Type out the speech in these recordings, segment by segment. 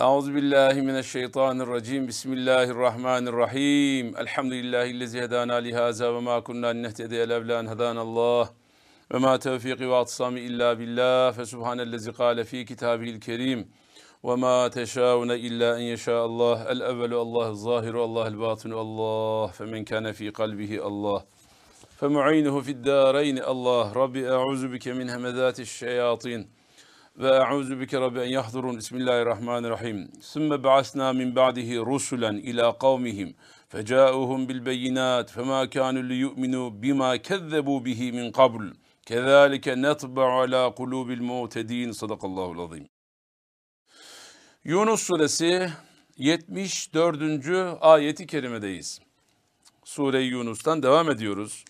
Euzu billahi mineşşeytanirracim. Bismillahirrahmanirrahim. Elhamdülillahi'llezî hedana li hâzâ ve mâ kunnâ linehtediye levlâ en hedanallah. Ve mâ tevfîkî ve atsâmi illâ billah. Fe subhânellezî kâle fî kitâbihil kerîm. Ve mâ teşâune illâ en yeşâallah. El evvelu Allah'ı zâhiru Allah'ı batinu Allah. Fe men kâne fî kalbihi Allah. Fe mu'inuhu fid dâreyni Allah. Rabbi e'ûzu bike min hemedâtiş şeyâtîn ve euzu bike rabbi en yahdurun. Bismillahirrahmanirrahim. Sümme ba'asna min ba'dihi rusulen ila kavmihim feca'uhum bil beyinat fema kanu li yu'minu bimakezzebu bihi min qabl. Kezalike netba'u ala kulubil mu'tedin. Sadakallahu azim. Yunus suresi 74. ayeti kerimedeyiz. Sure-i Yunus'tan devam ediyoruz.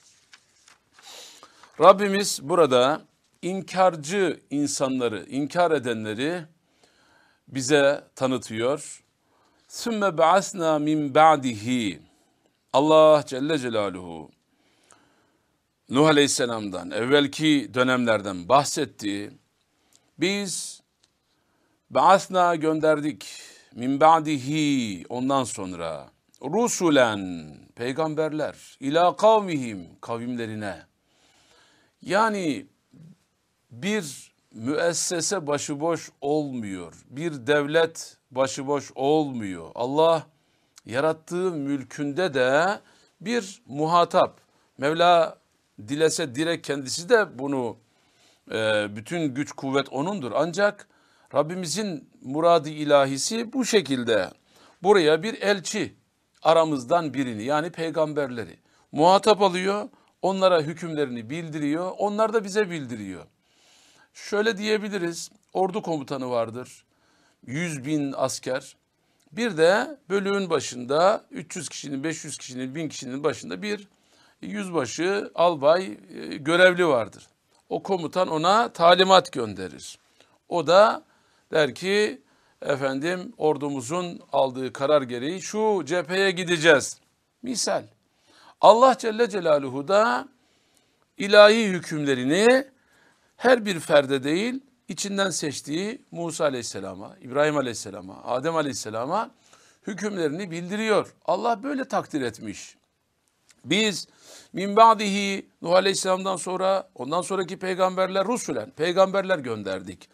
Rabbimiz burada inkarcı insanları, inkar edenleri bize tanıtıyor. Sümme ba'asna min ba'dihi. Allah Celle Celaluhu Nuh Aleyhisselam'dan, evvelki dönemlerden bahsetti. Biz ba'asna gönderdik min ba'dihi ondan sonra rusulen peygamberler ila kavmihim kavimlerine yani bir müessese başıboş olmuyor. Bir devlet başıboş olmuyor. Allah yarattığı mülkünde de bir muhatap. Mevla dilese direkt kendisi de bunu e, bütün güç kuvvet onundur. Ancak Rabbimizin muradı ilahisi bu şekilde. Buraya bir elçi aramızdan birini yani peygamberleri muhatap alıyor onlara hükümlerini bildiriyor, onlar da bize bildiriyor. Şöyle diyebiliriz, ordu komutanı vardır, 100 bin asker. Bir de bölüğün başında 300 kişinin, 500 kişinin, 1000 kişinin başında bir yüzbaşı, albay e, görevli vardır. O komutan ona talimat gönderir. O da der ki efendim ordumuzun aldığı karar gereği şu cepheye gideceğiz. Misal. Allah Celle Celaluhu da ilahi hükümlerini her bir ferde değil içinden seçtiği Musa Aleyhisselam'a, İbrahim Aleyhisselam'a, Adem Aleyhisselam'a hükümlerini bildiriyor. Allah böyle takdir etmiş. Biz min ba'dihi Nuh Aleyhisselam'dan sonra ondan sonraki peygamberler rusulen peygamberler gönderdik.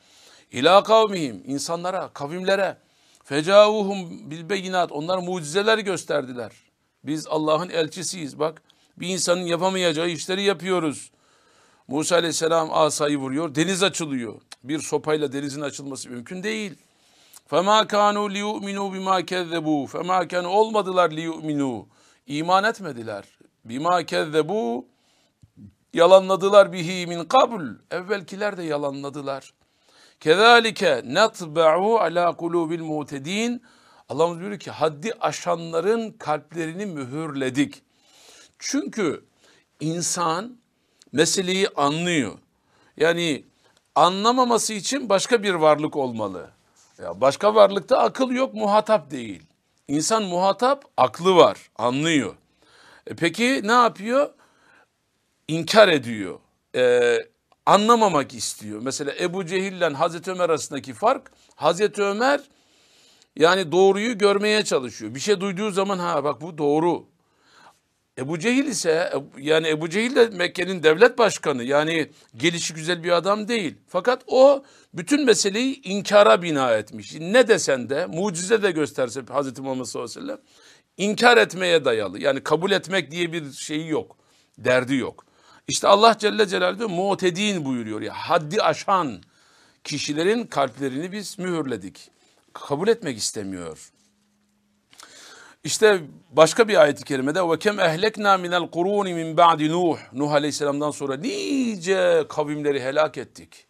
İlâ kavmihim insanlara, kavimlere fecavuhum bil beyinat onlar mucizeler gösterdiler. Biz Allah'ın elçisiyiz bak. Bir insanın yapamayacağı işleri yapıyoruz. Musa aleyhisselam asayı vuruyor. Deniz açılıyor. Bir sopayla denizin açılması mümkün değil. فَمَا كَانُوا لِيُؤْمِنُوا بِمَا كَذَّبُوا فَمَا كَانُوا olmadılar لِيُؤْمِنُوا İman etmediler. بِمَا كَذَّبُوا Yalanladılar bihi min kabul. Evvelkiler de yalanladılar. Kezalike netba'u ala kulubil mutedin. Allah'ımız buyuruyor ki haddi aşanların kalplerini mühürledik. Çünkü insan meseleyi anlıyor. Yani anlamaması için başka bir varlık olmalı. Ya başka varlıkta akıl yok, muhatap değil. İnsan muhatap, aklı var, anlıyor. E peki ne yapıyor? İnkar ediyor. Ee, anlamamak istiyor. Mesela Ebu Cehil ile Hazreti Ömer arasındaki fark, Hazreti Ömer yani doğruyu görmeye çalışıyor. Bir şey duyduğu zaman ha bak bu doğru. Ebu Cehil ise yani Ebu Cehil de Mekke'nin devlet başkanı yani gelişi güzel bir adam değil. Fakat o bütün meseleyi inkara bina etmiş. Ne desen de mucize de gösterse Hazreti Muhammed sallallahu aleyhi ve sellem inkar etmeye dayalı. Yani kabul etmek diye bir şeyi yok. Derdi yok. İşte Allah Celle Celaluhu mu'tedin buyuruyor ya haddi aşan kişilerin kalplerini biz mühürledik. Kabul etmek istemiyor. İşte başka bir ayet-i kerimede ve kem ehlekna minel kuruni min ba'di Nuh. Nuh Aleyhisselam'dan sonra nice kavimleri helak ettik.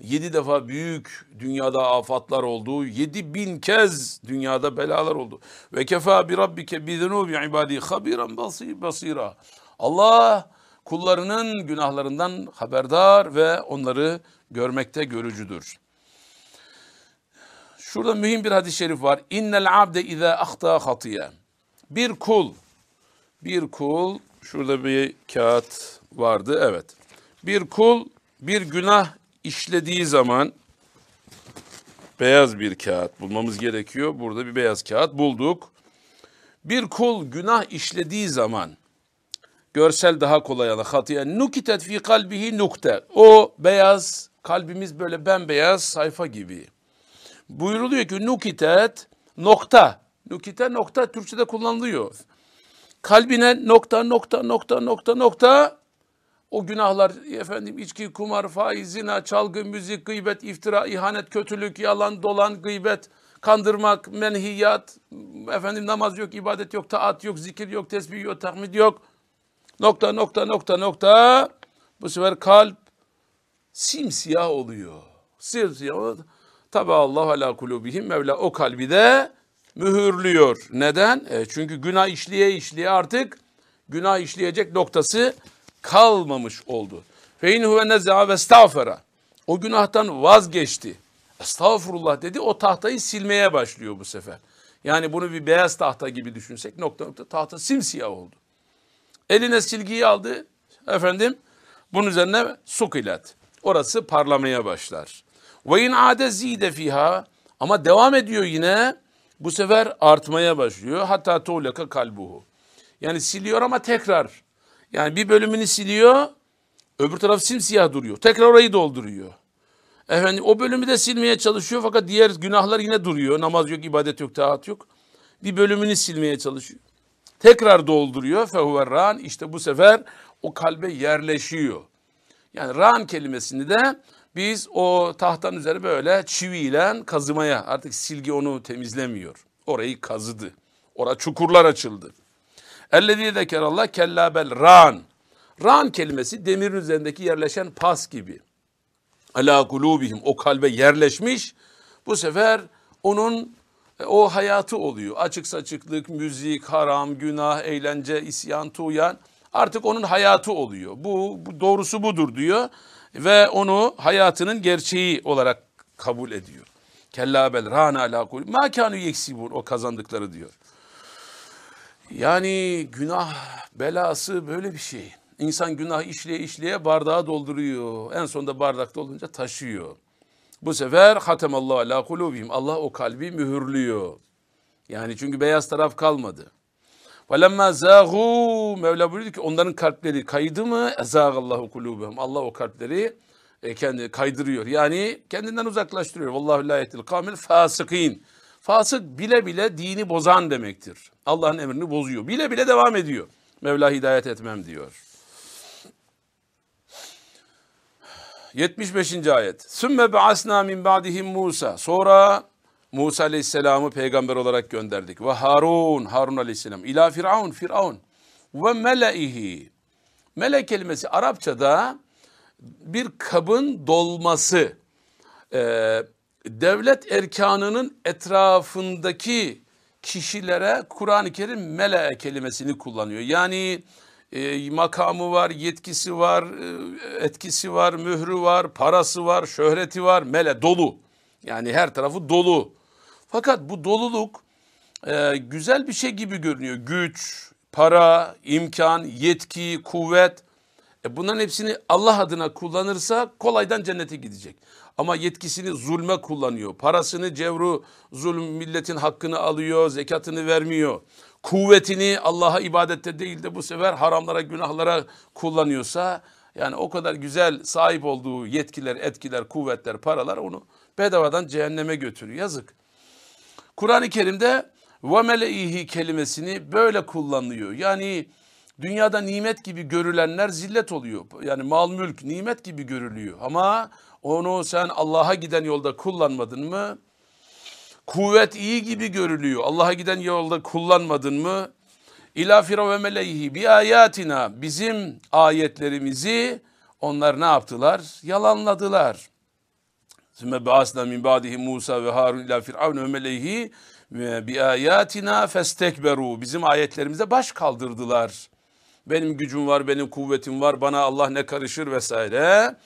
Yedi defa büyük dünyada afatlar oldu. Yedi bin kez dünyada belalar oldu. Ve kefa bi rabbike bi zunubi ibadi habiran basira. Allah kullarının günahlarından haberdar ve onları görmekte görücüdür. Şurada mühim bir hadis-i şerif var. İnnel abde izâ ahta hatiye. Bir kul, bir kul, şurada bir kağıt vardı, evet. Bir kul bir günah işlediği zaman beyaz bir kağıt bulmamız gerekiyor. Burada bir beyaz kağıt bulduk. Bir kul günah işlediği zaman görsel daha kolay ala hatiye nukitet fi kalbihi nukte. O beyaz kalbimiz böyle bembeyaz sayfa gibi. Buyuruluyor ki nukitet nokta. Nukite nokta Türkçe'de kullanılıyor. Kalbine nokta nokta nokta nokta nokta o günahlar efendim içki, kumar, faiz, zina, çalgı, müzik, gıybet, iftira, ihanet, kötülük, yalan, dolan, gıybet, kandırmak, menhiyat, efendim namaz yok, ibadet yok, taat yok, zikir yok, tesbih yok, tahmid yok. Nokta nokta nokta nokta. Bu sefer kalp simsiyah oluyor. Simsiyah. Tabi Allah ala kulubihim Mevla o kalbi de mühürlüyor. Neden? E çünkü günah işleye işleye artık günah işleyecek noktası kalmamış oldu. Fe in huve ve. O günahtan vazgeçti. Estağfurullah dedi. O tahtayı silmeye başlıyor bu sefer. Yani bunu bir beyaz tahta gibi düşünsek nokta nokta tahta simsiyah oldu. Eline silgiyi aldı. Efendim bunun üzerine sukilat. Orası parlamaya başlar. Ve in ade zide fiha ama devam ediyor yine. Bu sefer artmaya başlıyor. Hatta tuğlaka kalbuhu. Yani siliyor ama tekrar. Yani bir bölümünü siliyor. Öbür taraf simsiyah duruyor. Tekrar orayı dolduruyor. Efendim o bölümü de silmeye çalışıyor fakat diğer günahlar yine duruyor. Namaz yok, ibadet yok, taat yok. Bir bölümünü silmeye çalışıyor. Tekrar dolduruyor. Fehuverran işte bu sefer o kalbe yerleşiyor. Yani ran kelimesini de biz o tahtanın üzeri böyle çiviyle kazımaya artık silgi onu temizlemiyor. Orayı kazıdı. Orada çukurlar açıldı. Ellezî zekerallah kella bel ran. Ran kelimesi demirin üzerindeki yerleşen pas gibi. Ala kulubihim o kalbe yerleşmiş. Bu sefer onun e, o hayatı oluyor. Açık saçıklık, müzik, haram, günah, eğlence, isyan, tuğyan artık onun hayatı oluyor. Bu, bu doğrusu budur diyor ve onu hayatının gerçeği olarak kabul ediyor. Kella bel rana ala kul ma kanu yeksibun o kazandıkları diyor. Yani günah belası böyle bir şey. İnsan günah işleye işleye bardağı dolduruyor. En sonunda bardakta olunca taşıyor. Bu sefer hatemallahu ala kulubihim. Allah o kalbi mühürlüyor. Yani çünkü beyaz taraf kalmadı. Velemma zâgû Mevla buyurdu ki onların kalpleri kaydı mı? Ezâgallahu kulûbehum. Allah o kalpleri e, kendi kaydırıyor. Yani kendinden uzaklaştırıyor. Vallahu la yetil kavmil fasıkîn. Fasık bile bile dini bozan demektir. Allah'ın emrini bozuyor. Bile bile devam ediyor. Mevla hidayet etmem diyor. 75. ayet. Sümme be'asna min ba'dihim Musa. Sonra Musa Aleyhisselam'ı peygamber olarak gönderdik. Ve Harun, Harun Aleyhisselam. İla Firavun, Firavun. Ve meleihi. Mele kelimesi Arapçada bir kabın dolması. Ee, devlet erkanının etrafındaki kişilere Kur'an-ı Kerim mele kelimesini kullanıyor. Yani e, makamı var, yetkisi var, e, etkisi var, mührü var, parası var, şöhreti var, mele dolu. Yani her tarafı dolu. Fakat bu doluluk e, güzel bir şey gibi görünüyor. Güç, para, imkan, yetki, kuvvet. E bunların hepsini Allah adına kullanırsa kolaydan cennete gidecek. Ama yetkisini zulme kullanıyor. Parasını cevru zulüm milletin hakkını alıyor, zekatını vermiyor. Kuvvetini Allah'a ibadette değil de bu sefer haramlara, günahlara kullanıyorsa yani o kadar güzel sahip olduğu yetkiler, etkiler, kuvvetler, paralar onu bedavadan cehenneme götürüyor. Yazık. Kur'an-ı Kerim'de ve meleihi kelimesini böyle kullanılıyor. Yani dünyada nimet gibi görülenler zillet oluyor. Yani mal mülk nimet gibi görülüyor. Ama onu sen Allah'a giden yolda kullanmadın mı? Kuvvet iyi gibi görülüyor. Allah'a giden yolda kullanmadın mı? İlâ fira ve meleyhi bi ayatina bizim ayetlerimizi onlar ne yaptılar? Yalanladılar. Sümme ba'asna min ba'dihi Musa ve Harun ila firavun ve meleyhi ve bi ayatina festekberu. Bizim ayetlerimize baş kaldırdılar. Benim gücüm var, benim kuvvetim var, bana Allah ne karışır vesaire.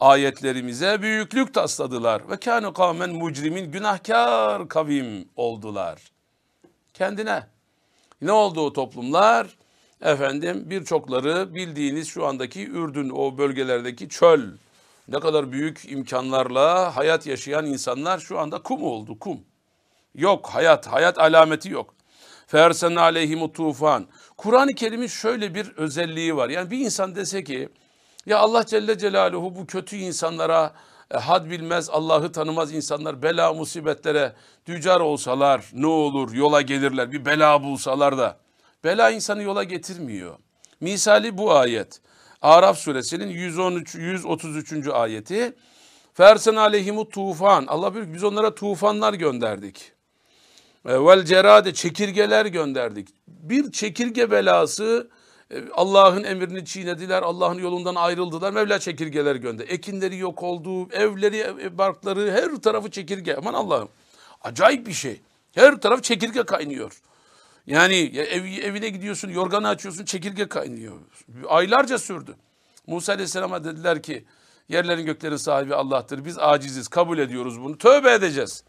Ayetlerimize büyüklük tasladılar. Ve kâne kavmen mucrimin günahkar kavim oldular. Kendine. Ne oldu o toplumlar? Efendim birçokları bildiğiniz şu andaki Ürdün o bölgelerdeki çöl Ne kadar büyük imkanlarla hayat yaşayan insanlar şu anda kum oldu, kum. Yok hayat, hayat alameti yok. Fersen aleyhimu tufan. Kur'an-ı Kerim'in şöyle bir özelliği var. Yani bir insan dese ki ya Allah Celle Celaluhu bu kötü insanlara e, had bilmez, Allah'ı tanımaz insanlar bela musibetlere dücar olsalar ne olur yola gelirler bir bela bulsalar da. Bela insanı yola getirmiyor. Misali bu ayet. Araf suresinin 113 133. ayeti. Fersen aleyhimu tufan. Allah bir biz onlara tufanlar gönderdik. E, vel cerade çekirgeler gönderdik. Bir çekirge belası e, Allah'ın emrini çiğnediler, Allah'ın yolundan ayrıldılar. Mevla çekirgeler gönder. Ekinleri yok oldu, evleri, barkları, her tarafı çekirge. Aman Allah'ım. Acayip bir şey. Her taraf çekirge kaynıyor. Yani ev, evine gidiyorsun, yorganı açıyorsun, çekirge kaynıyor. Aylarca sürdü. Musa Aleyhisselam'a dediler ki, yerlerin göklerin sahibi Allah'tır. Biz aciziz, kabul ediyoruz bunu. Tövbe edeceğiz.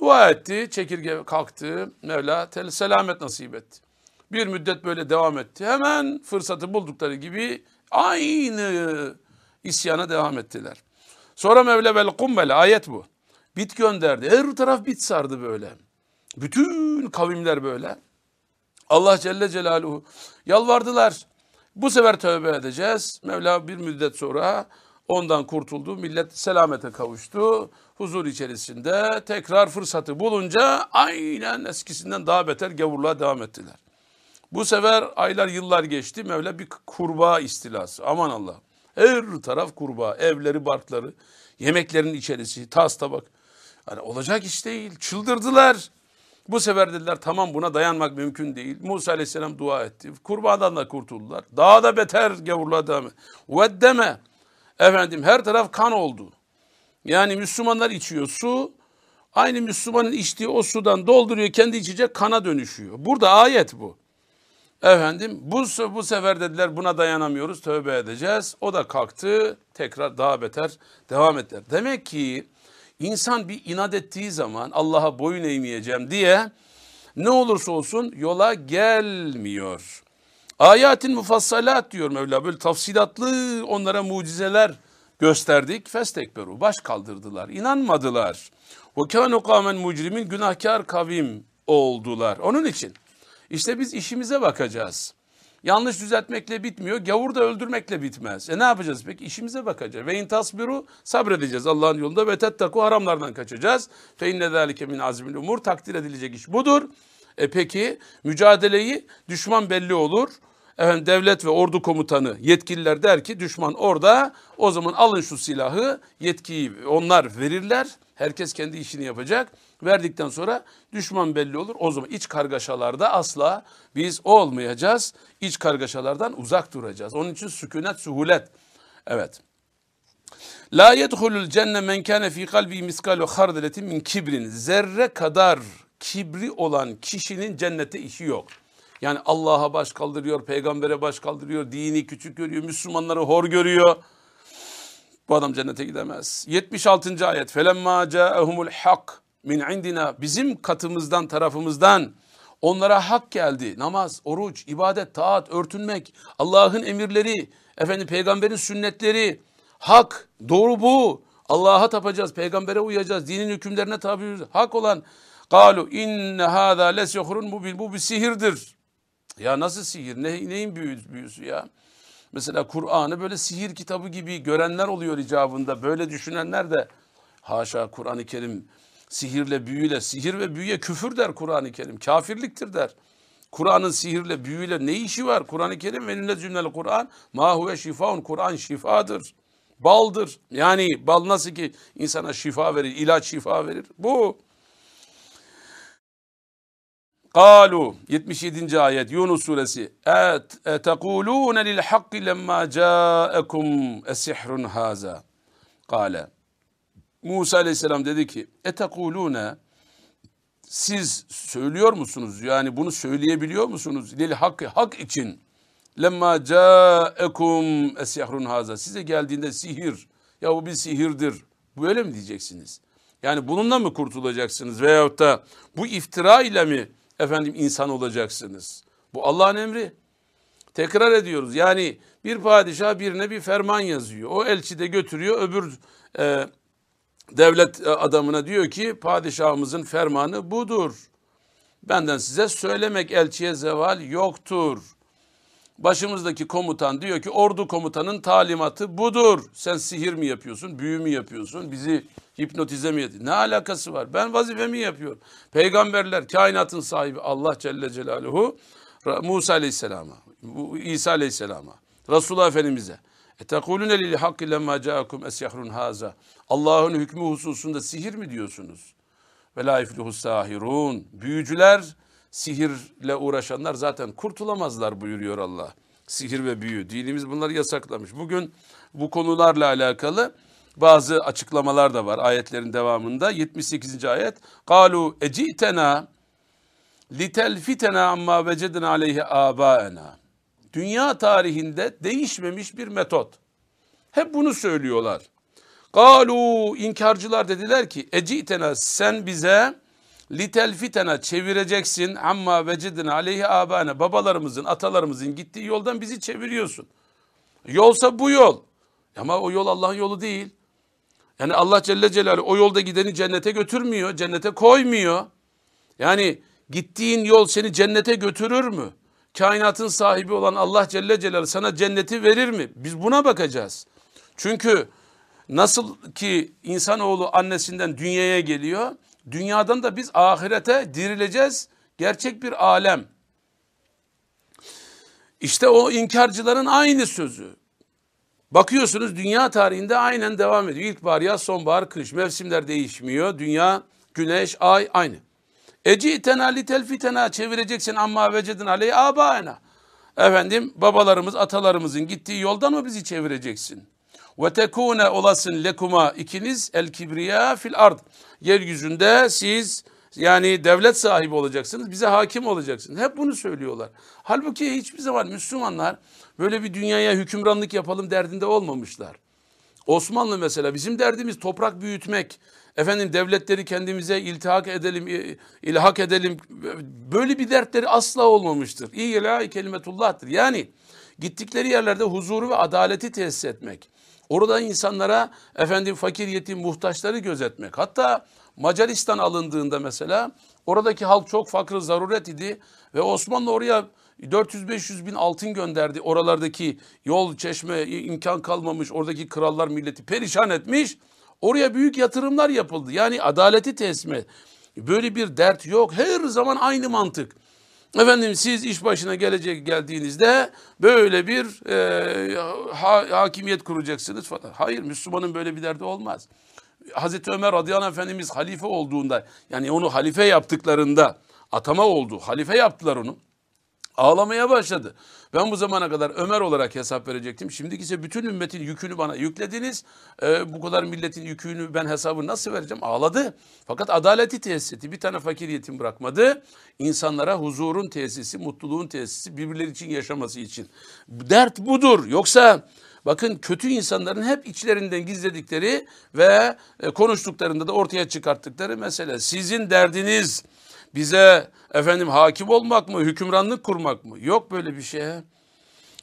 Dua etti, çekirge kalktı. Mevla tel selamet nasip etti. Bir müddet böyle devam etti. Hemen fırsatı buldukları gibi aynı isyana devam ettiler. Sonra Mevla vel kumbele ayet bu. Bit gönderdi. Her taraf bit sardı böyle. Bütün kavimler böyle. Allah Celle Celaluhu yalvardılar. Bu sefer tövbe edeceğiz. Mevla bir müddet sonra ondan kurtuldu. Millet selamete kavuştu. Huzur içerisinde tekrar fırsatı bulunca aynen eskisinden daha beter gavurluğa devam ettiler. Bu sefer aylar yıllar geçti. Mevla bir kurbağa istilası. Aman Allah. Her taraf kurbağa. Evleri, barkları, yemeklerin içerisi, tas tabak. Yani olacak iş değil. Çıldırdılar. Bu sefer dediler tamam buna dayanmak mümkün değil. Musa aleyhisselam dua etti. Kurbağadan da kurtuldular. Daha da beter gavurluğa devam. Veddeme. Efendim her taraf kan oldu. Yani Müslümanlar içiyor su. Aynı Müslümanın içtiği o sudan dolduruyor kendi içecek kana dönüşüyor. Burada ayet bu. Efendim bu, bu sefer dediler buna dayanamıyoruz tövbe edeceğiz. O da kalktı tekrar daha beter devam ettiler. Demek ki insan bir inat ettiği zaman Allah'a boyun eğmeyeceğim diye ne olursa olsun yola gelmiyor. Ayatin mufassalat diyor Mevla böyle tafsilatlı onlara mucizeler gösterdik. Festekberu baş kaldırdılar inanmadılar. Ve kânu kâmen mucrimin günahkar kavim oldular. Onun için işte biz işimize bakacağız. Yanlış düzeltmekle bitmiyor. Gavur da öldürmekle bitmez. E ne yapacağız peki? İşimize bakacağız. Ve intasbiru sabredeceğiz Allah'ın yolunda ve tettaku haramlardan kaçacağız. Fe inne zâlike min azmil umur. Takdir edilecek iş budur. E peki mücadeleyi düşman belli olur. Efendim devlet ve ordu komutanı yetkililer der ki düşman orada o zaman alın şu silahı yetkiyi onlar verirler. Herkes kendi işini yapacak. Verdikten sonra düşman belli olur. O zaman iç kargaşalarda asla biz olmayacağız. İç kargaşalardan uzak duracağız. Onun için sükunet, suhulet. Evet. La yedhulul cenne men kâne fî kalbi miskalu hardeletin min kibrin. Zerre kadar kibri olan kişinin cennette işi yok. Yani Allah'a baş kaldırıyor, peygambere baş kaldırıyor, dini küçük görüyor, Müslümanları hor görüyor. Bu adam cennete gidemez. 76. ayet. Felemma ca'ehumul hak min indina. Bizim katımızdan, tarafımızdan onlara hak geldi. Namaz, oruç, ibadet, taat, örtünmek, Allah'ın emirleri, efendim peygamberin sünnetleri, hak, doğru bu. Allah'a tapacağız, peygambere uyacağız, dinin hükümlerine tabi olacağız. Hak olan Kalu inne hâzâ lesyuhrun mubin. Bu bir sihirdir. Ya nasıl sihir? Ne, neyin büyüsü, ya? Mesela Kur'an'ı böyle sihir kitabı gibi görenler oluyor icabında. Böyle düşünenler de haşa Kur'an-ı Kerim sihirle büyüyle, sihir ve büyüye küfür der Kur'an-ı Kerim. Kafirliktir der. Kur'an'ın sihirle büyüyle ne işi var? Kur'an-ı Kerim ve inne cümleli Kur'an ma huve şifaun. Kur'an şifadır. Baldır. Yani bal nasıl ki insana şifa verir, ilaç şifa verir. Bu. Kalu 77. ayet Yunus suresi Et etekulune lil hakki lemma ca'ekum esihrun haza. Kale Musa aleyhisselam dedi ki etekulune siz söylüyor musunuz? Yani bunu söyleyebiliyor musunuz? Lil hakkı hak için. Lemma ca'ekum esihrun haza. Size geldiğinde sihir. Ya bu bir sihirdir. Böyle mi diyeceksiniz? Yani bununla mı kurtulacaksınız? Veyahut da bu iftira ile mi efendim insan olacaksınız. Bu Allah'ın emri. Tekrar ediyoruz. Yani bir padişah birine bir ferman yazıyor. O elçi de götürüyor öbür e, devlet adamına diyor ki padişahımızın fermanı budur. Benden size söylemek elçiye zeval yoktur. Başımızdaki komutan diyor ki ordu komutanın talimatı budur. Sen sihir mi yapıyorsun, büyü mü yapıyorsun, bizi hipnotize mi ediyorsun? Ne alakası var? Ben vazifemi yapıyorum. Peygamberler, kainatın sahibi Allah Celle Celaluhu Musa Aleyhisselam'a, İsa Aleyhisselam'a, Resulullah Efendimiz'e Etekulune lil hakki lemma ca'akum esyahrun haza. Allah'ın hükmü hususunda sihir mi diyorsunuz? Ve la iflihus. Büyücüler, sihirle uğraşanlar zaten kurtulamazlar buyuruyor Allah. Sihir ve büyü. Dinimiz bunları yasaklamış. Bugün bu konularla alakalı bazı açıklamalar da var ayetlerin devamında. 78. ayet. Kalu ecitena litelfitena amma vecedna aleyhi abaena. Dünya tarihinde değişmemiş bir metot. Hep bunu söylüyorlar. Galu inkarcılar dediler ki ecitena sen bize litelfitena çevireceksin amma vecidina aleyhi abane babalarımızın atalarımızın gittiği yoldan bizi çeviriyorsun. Yolsa bu yol. Ama o yol Allah'ın yolu değil. Yani Allah Celle Celaluhu o yolda gideni cennete götürmüyor, cennete koymuyor. Yani gittiğin yol seni cennete götürür mü? Kainatın sahibi olan Allah Celle Celaluhu sana cenneti verir mi? Biz buna bakacağız. Çünkü nasıl ki insanoğlu annesinden dünyaya geliyor, dünyadan da biz ahirete dirileceğiz. Gerçek bir alem. İşte o inkarcıların aynı sözü. Bakıyorsunuz dünya tarihinde aynen devam ediyor. İlkbahar, yaz, sonbahar, kış. Mevsimler değişmiyor. Dünya, güneş, ay aynı. Ecitena li telfitena çevireceksin amma vecedin aleyhi abaena. Efendim babalarımız, atalarımızın gittiği yoldan mı bizi çevireceksin? Ve tekune olasın lekuma ikiniz el kibriya fil ard. Yeryüzünde siz yani devlet sahibi olacaksınız, bize hakim olacaksınız. Hep bunu söylüyorlar. Halbuki hiçbir zaman Müslümanlar böyle bir dünyaya hükümranlık yapalım derdinde olmamışlar. Osmanlı mesela bizim derdimiz toprak büyütmek. Efendim devletleri kendimize iltihak edelim, ilhak edelim. Böyle bir dertleri asla olmamıştır. İlahi kelimetullah'tır. Yani gittikleri yerlerde huzuru ve adaleti tesis etmek. Orada insanlara efendim fakir yetim muhtaçları gözetmek. Hatta Macaristan alındığında mesela oradaki halk çok fakir zaruret idi ve Osmanlı oraya 400-500 bin altın gönderdi. Oralardaki yol, çeşme imkan kalmamış. Oradaki krallar milleti perişan etmiş. Oraya büyük yatırımlar yapıldı. Yani adaleti tesme. Böyle bir dert yok. Her zaman aynı mantık. Efendim siz iş başına gelecek geldiğinizde böyle bir e, ha, hakimiyet kuracaksınız falan. Hayır Müslümanın böyle bir derdi olmaz. Hazreti Ömer radıyallahu efendimiz halife olduğunda yani onu halife yaptıklarında atama oldu. Halife yaptılar onu. Ağlamaya başladı. Ben bu zamana kadar Ömer olarak hesap verecektim. Şimdiki ise bütün ümmetin yükünü bana yüklediniz. Ee, bu kadar milletin yükünü ben hesabı nasıl vereceğim? Ağladı. Fakat adaleti tesis etti. Bir tane fakir yetim bırakmadı. İnsanlara huzurun tesisi, mutluluğun tesisi, birbirleri için yaşaması için. Dert budur. Yoksa bakın kötü insanların hep içlerinden gizledikleri ve e, konuştuklarında da ortaya çıkarttıkları mesele. Sizin derdiniz bize efendim hakim olmak mı, hükümranlık kurmak mı? Yok böyle bir şey.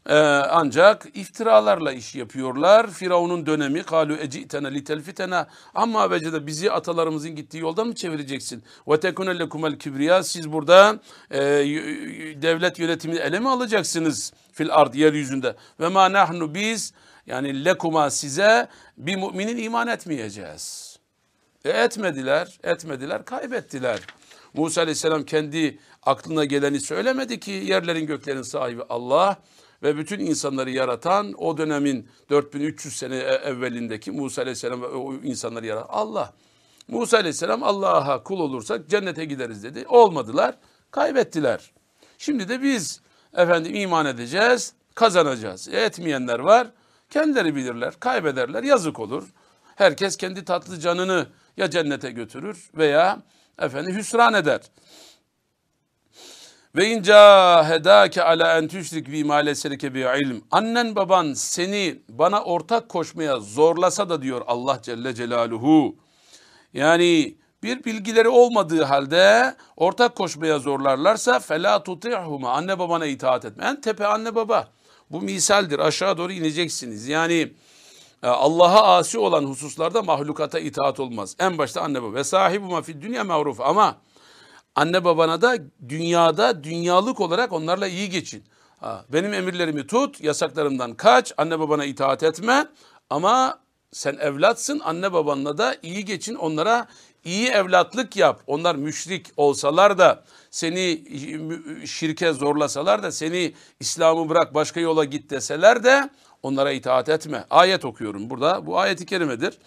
Ee, ancak iftiralarla iş yapıyorlar. Firavun'un dönemi kalu ecitena litelfitena amma becede bizi atalarımızın gittiği yoldan mı çevireceksin? Ve tekune lekumel kibriya siz burada e, devlet yönetimini ele mi alacaksınız fil ard yeryüzünde? Ve ma nahnu biz yani lekuma size bir müminin iman etmeyeceğiz. E etmediler, etmediler, kaybettiler. Musa Aleyhisselam kendi aklına geleni söylemedi ki yerlerin göklerin sahibi Allah ve bütün insanları yaratan o dönemin 4300 sene e, evvelindeki Musa Aleyhisselam ve o insanları yaratan Allah. Musa Aleyhisselam Allah'a kul olursak cennete gideriz dedi. Olmadılar, kaybettiler. Şimdi de biz efendim iman edeceğiz, kazanacağız. E, etmeyenler var, kendileri bilirler, kaybederler, yazık olur. Herkes kendi tatlı canını ya cennete götürür veya efendim hüsran eder. Ve in cahedake ala en tüşrik bi ma leserike bi ilm. Annen baban seni bana ortak koşmaya zorlasa da diyor Allah Celle Celaluhu. Yani bir bilgileri olmadığı halde ortak koşmaya zorlarlarsa fela tuti'huma anne babana itaat etme. En tepe anne baba. Bu misaldir. Aşağı doğru ineceksiniz. Yani Allah'a asi olan hususlarda mahlukata itaat olmaz. En başta anne baba. Ve sahibuma fid dünya maruf ama anne babana da dünyada dünyalık olarak onlarla iyi geçin. Benim emirlerimi tut, yasaklarımdan kaç, anne babana itaat etme ama sen evlatsın, anne babanla da iyi geçin, onlara iyi evlatlık yap. Onlar müşrik olsalar da seni şirke zorlasalar da seni İslam'ı bırak başka yola git deseler de onlara itaat etme. Ayet okuyorum burada. Bu ayeti kerimedir.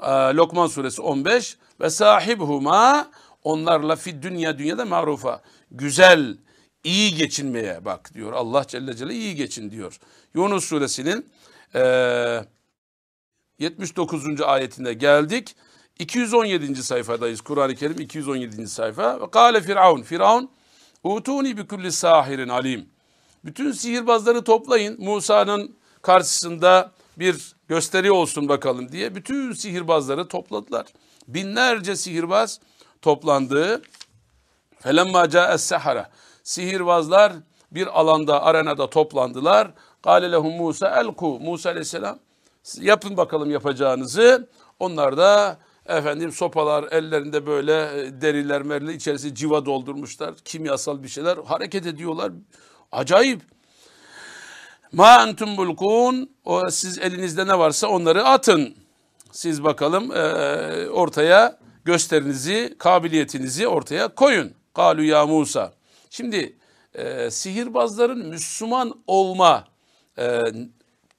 Ee, Lokman suresi 15 ve sahibhuma onlarla fi dünya dünyada marufa. Güzel, iyi geçinmeye bak diyor. Allah Celle Celle iyi geçin diyor. Yunus suresinin e, 79. ayetinde geldik. 217. sayfadayız. Kur'an-ı Kerim 217. sayfa. Ve kâle Firavun. Firavun utuni bi kulli sahirin alim. Bütün sihirbazları toplayın. Musa'nın karşısında bir gösteri olsun bakalım diye bütün sihirbazları topladılar. Binlerce sihirbaz toplandı. Felemma ca'es sehara. Sihirbazlar bir alanda, arenada toplandılar. Kale Musa elku. Musa aleyhisselam yapın bakalım yapacağınızı. Onlar da efendim sopalar ellerinde böyle e, deriler merli içerisi civa doldurmuşlar. Kimyasal bir şeyler hareket ediyorlar. Acayip. Ma entum bulkun. O siz elinizde ne varsa onları atın. Siz bakalım e, ortaya gösterinizi, kabiliyetinizi ortaya koyun. Kalu ya Musa. Şimdi e, sihirbazların Müslüman olma e,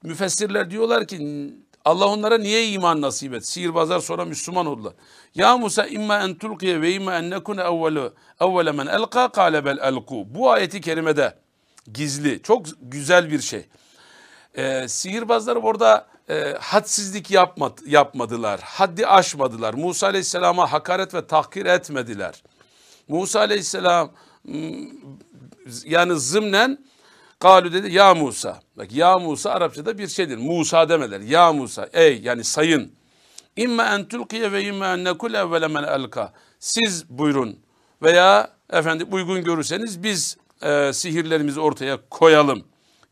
müfessirler diyorlar ki Allah onlara niye iman nasip et? Sihirbazlar sonra Müslüman oldular. Ya Musa imma en tulkiye ve imma en nekune evvelu evvele men elka kale bel elku. Bu ayeti kerimede gizli. Çok güzel bir şey. Ee, sihirbazlar orada e, hadsizlik yapmadı, yapmadılar. Haddi aşmadılar. Musa Aleyhisselam'a hakaret ve tahkir etmediler. Musa Aleyhisselam yani zımnen Galu dedi ya Musa. Bak ya Musa Arapçada bir şeydir. Musa demeler. Ya Musa ey yani sayın. İmme en tulkiye ve imme en nekul evvele elka. Siz buyurun veya efendim uygun görürseniz biz e, sihirlerimizi ortaya koyalım.